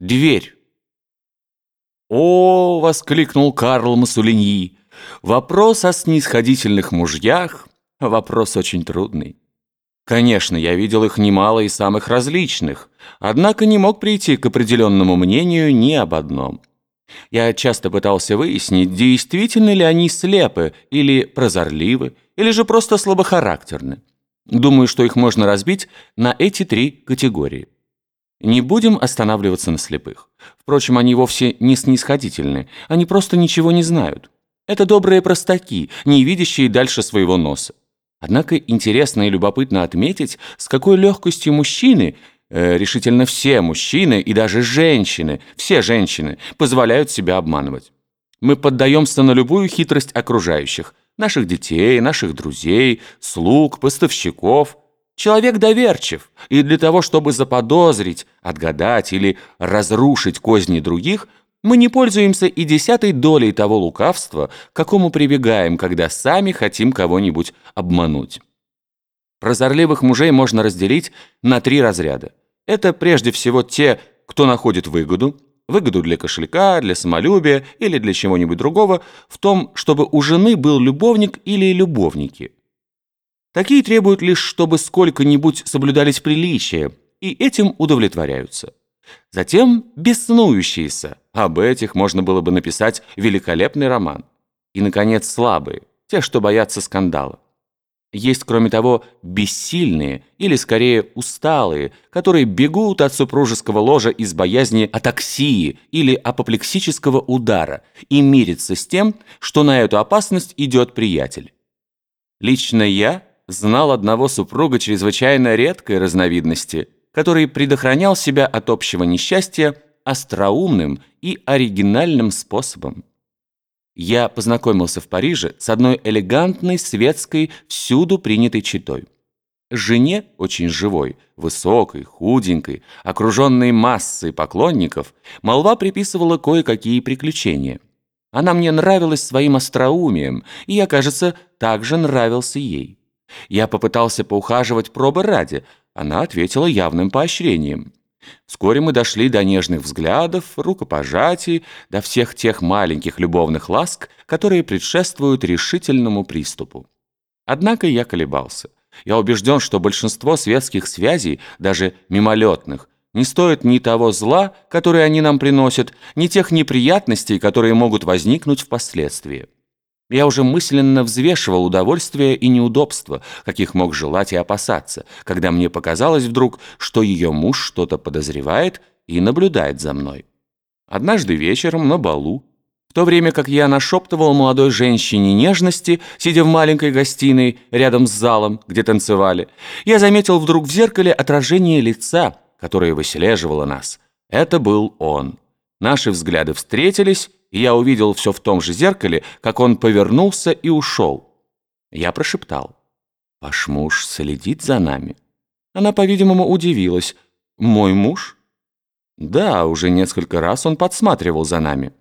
Дверь. «О!» — воскликнул Карл Масулиньи. «Вопрос о снисходительных мужьях — вопрос очень трудный. Конечно, я видел их немало и самых различных, однако не мог прийти к определенному мнению ни об одном. Я часто пытался выяснить, действительно ли они слепы или прозорливы, или же просто слабохарактерны. Думаю, что их можно разбить на эти три категории. Не будем останавливаться на слепых. Впрочем, они вовсе не снисходительны, они просто ничего не знают. Это добрые простаки, не видящие дальше своего носа. Однако интересно и любопытно отметить, с какой легкостью мужчины, э, решительно все мужчины и даже женщины, все женщины, позволяют себя обманывать. Мы поддаемся на любую хитрость окружающих, наших детей, наших друзей, слуг, поставщиков – Человек доверчив, и для того, чтобы заподозрить, отгадать или разрушить козни других, мы не пользуемся и десятой долей того лукавства, к какому прибегаем, когда сами хотим кого-нибудь обмануть. Прозорливых мужей можно разделить на три разряда. Это прежде всего те, кто находит выгоду, выгоду для кошелька, для самолюбия или для чего-нибудь другого, в том, чтобы у жены был любовник или любовники – Такие требуют лишь, чтобы сколько-нибудь соблюдались приличия, и этим удовлетворяются. Затем беснующиеся, об этих можно было бы написать великолепный роман. И, наконец, слабые, те, что боятся скандала. Есть, кроме того, бессильные, или скорее усталые, которые бегут от супружеского ложа из боязни атаксии или апоплексического удара и мирятся с тем, что на эту опасность идет приятель. Лично я знал одного супруга чрезвычайно редкой разновидности, который предохранял себя от общего несчастья остроумным и оригинальным способом. Я познакомился в Париже с одной элегантной, светской, всюду принятой читой. Жене, очень живой, высокой, худенькой, окруженной массой поклонников, молва приписывала кое-какие приключения. Она мне нравилась своим остроумием, и я, кажется, также нравился ей. Я попытался поухаживать пробы ради. Она ответила явным поощрением. Вскоре мы дошли до нежных взглядов, рукопожатий, до всех тех маленьких любовных ласк, которые предшествуют решительному приступу. Однако я колебался. Я убежден, что большинство светских связей, даже мимолетных, не стоит ни того зла, которое они нам приносят, ни тех неприятностей, которые могут возникнуть впоследствии. Я уже мысленно взвешивал удовольствия и неудобства, каких мог желать и опасаться, когда мне показалось вдруг, что ее муж что-то подозревает и наблюдает за мной. Однажды вечером на балу, в то время как я нашептывал молодой женщине нежности, сидя в маленькой гостиной рядом с залом, где танцевали, я заметил вдруг в зеркале отражение лица, которое выслеживало нас. Это был он. Наши взгляды встретились, и я увидел все в том же зеркале, как он повернулся и ушел. Я прошептал. «Ваш муж следит за нами?» Она, по-видимому, удивилась. «Мой муж?» «Да, уже несколько раз он подсматривал за нами».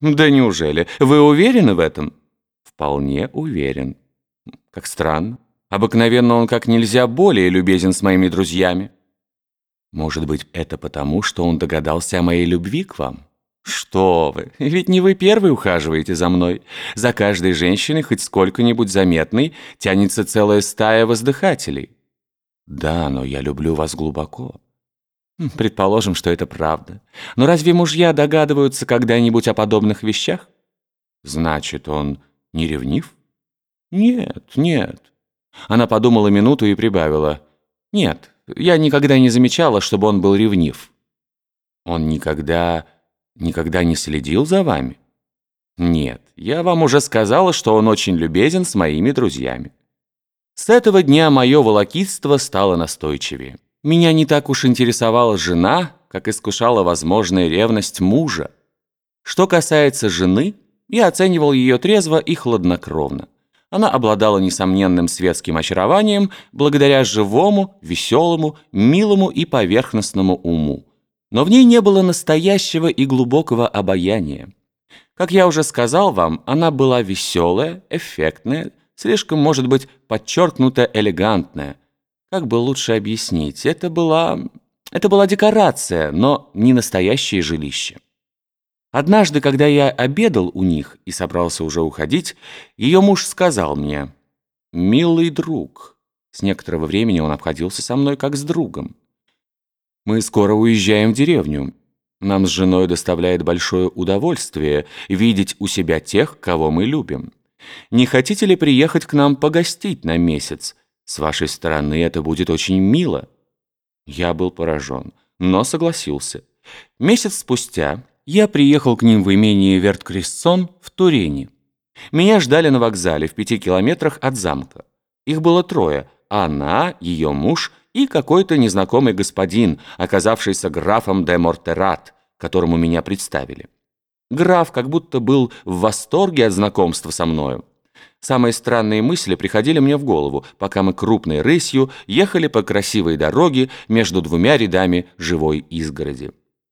«Да неужели? Вы уверены в этом?» «Вполне уверен». «Как странно. Обыкновенно он как нельзя более любезен с моими друзьями». «Может быть, это потому, что он догадался о моей любви к вам?» «Что вы, ведь не вы первый ухаживаете за мной. За каждой женщиной, хоть сколько-нибудь заметной, тянется целая стая воздыхателей». «Да, но я люблю вас глубоко». Хм, «Предположим, что это правда. Но разве мужья догадываются когда-нибудь о подобных вещах?» «Значит, он не ревнив?» «Нет, нет». Она подумала минуту и прибавила. «Нет, я никогда не замечала, чтобы он был ревнив». «Он никогда...» никогда не следил за вами? Нет, я вам уже сказала, что он очень любезен с моими друзьями. С этого дня мое волокитство стало настойчивее. Меня не так уж интересовала жена, как искушала возможная ревность мужа. Что касается жены, я оценивал ее трезво и хладнокровно. Она обладала несомненным светским очарованием благодаря живому, веселому, милому и поверхностному уму. Но в ней не было настоящего и глубокого обаяния. Как я уже сказал вам, она была веселая, эффектная, слишком, может быть, подчеркнуто элегантная. Как бы лучше объяснить, это была Это была декорация, но не настоящее жилище. Однажды, когда я обедал у них и собрался уже уходить, ее муж сказал мне, «Милый друг». С некоторого времени он обходился со мной как с другом. «Мы скоро уезжаем в деревню. Нам с женой доставляет большое удовольствие видеть у себя тех, кого мы любим. Не хотите ли приехать к нам погостить на месяц? С вашей стороны это будет очень мило». Я был поражен, но согласился. Месяц спустя я приехал к ним в имение Верткрестсон в Турине. Меня ждали на вокзале в пяти километрах от замка. Их было трое – она, ее муж и какой-то незнакомый господин, оказавшийся графом де Мортерат, которому меня представили. Граф как будто был в восторге от знакомства со мною. Самые странные мысли приходили мне в голову, пока мы крупной рысью ехали по красивой дороге между двумя рядами живой изгороди.